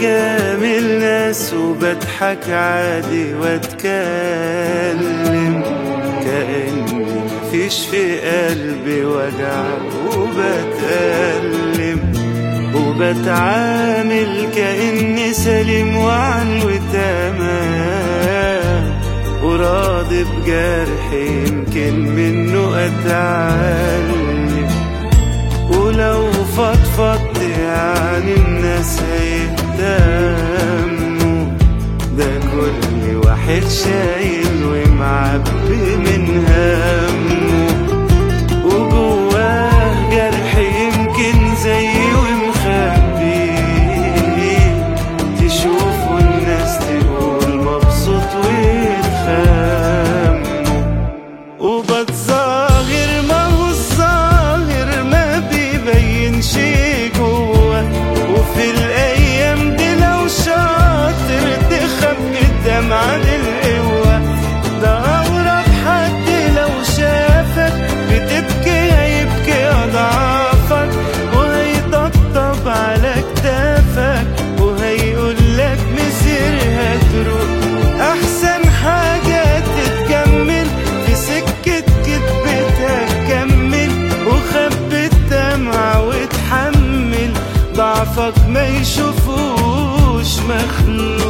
بجامل ناس وبضحك عادي واتكلم. كأني مفيش في قلبي وجع وبتألم. وبتعامل كأني سليم وعن وتمام. وراضي بجرح يمكن منه أتعلم. ولو فضفضت يعني الناس هيهتموا ضعفك ما يشوفوش مخلوق.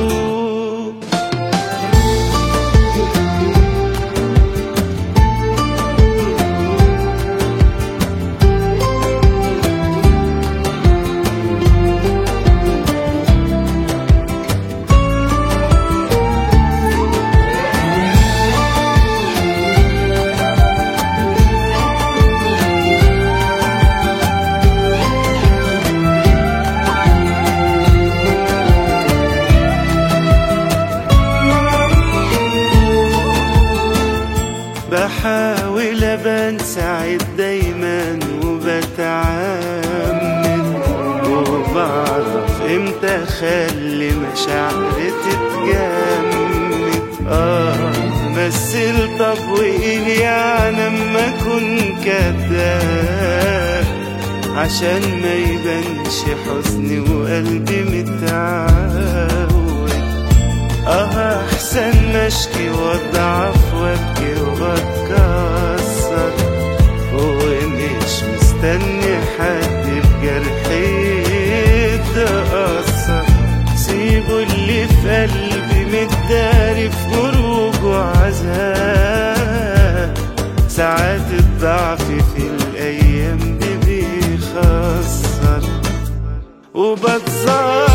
سعيد دايما وبتعمد وبعرف إمتى أخلي مشاعري تتجمد. آه مثل طب وايه يعني أما أكون كداب عشان ما يبانش حزني وقلبي متعود. آه أحسن مشكي وأضعف وأبكي واتكسر الايام دي بيخسر وبتصار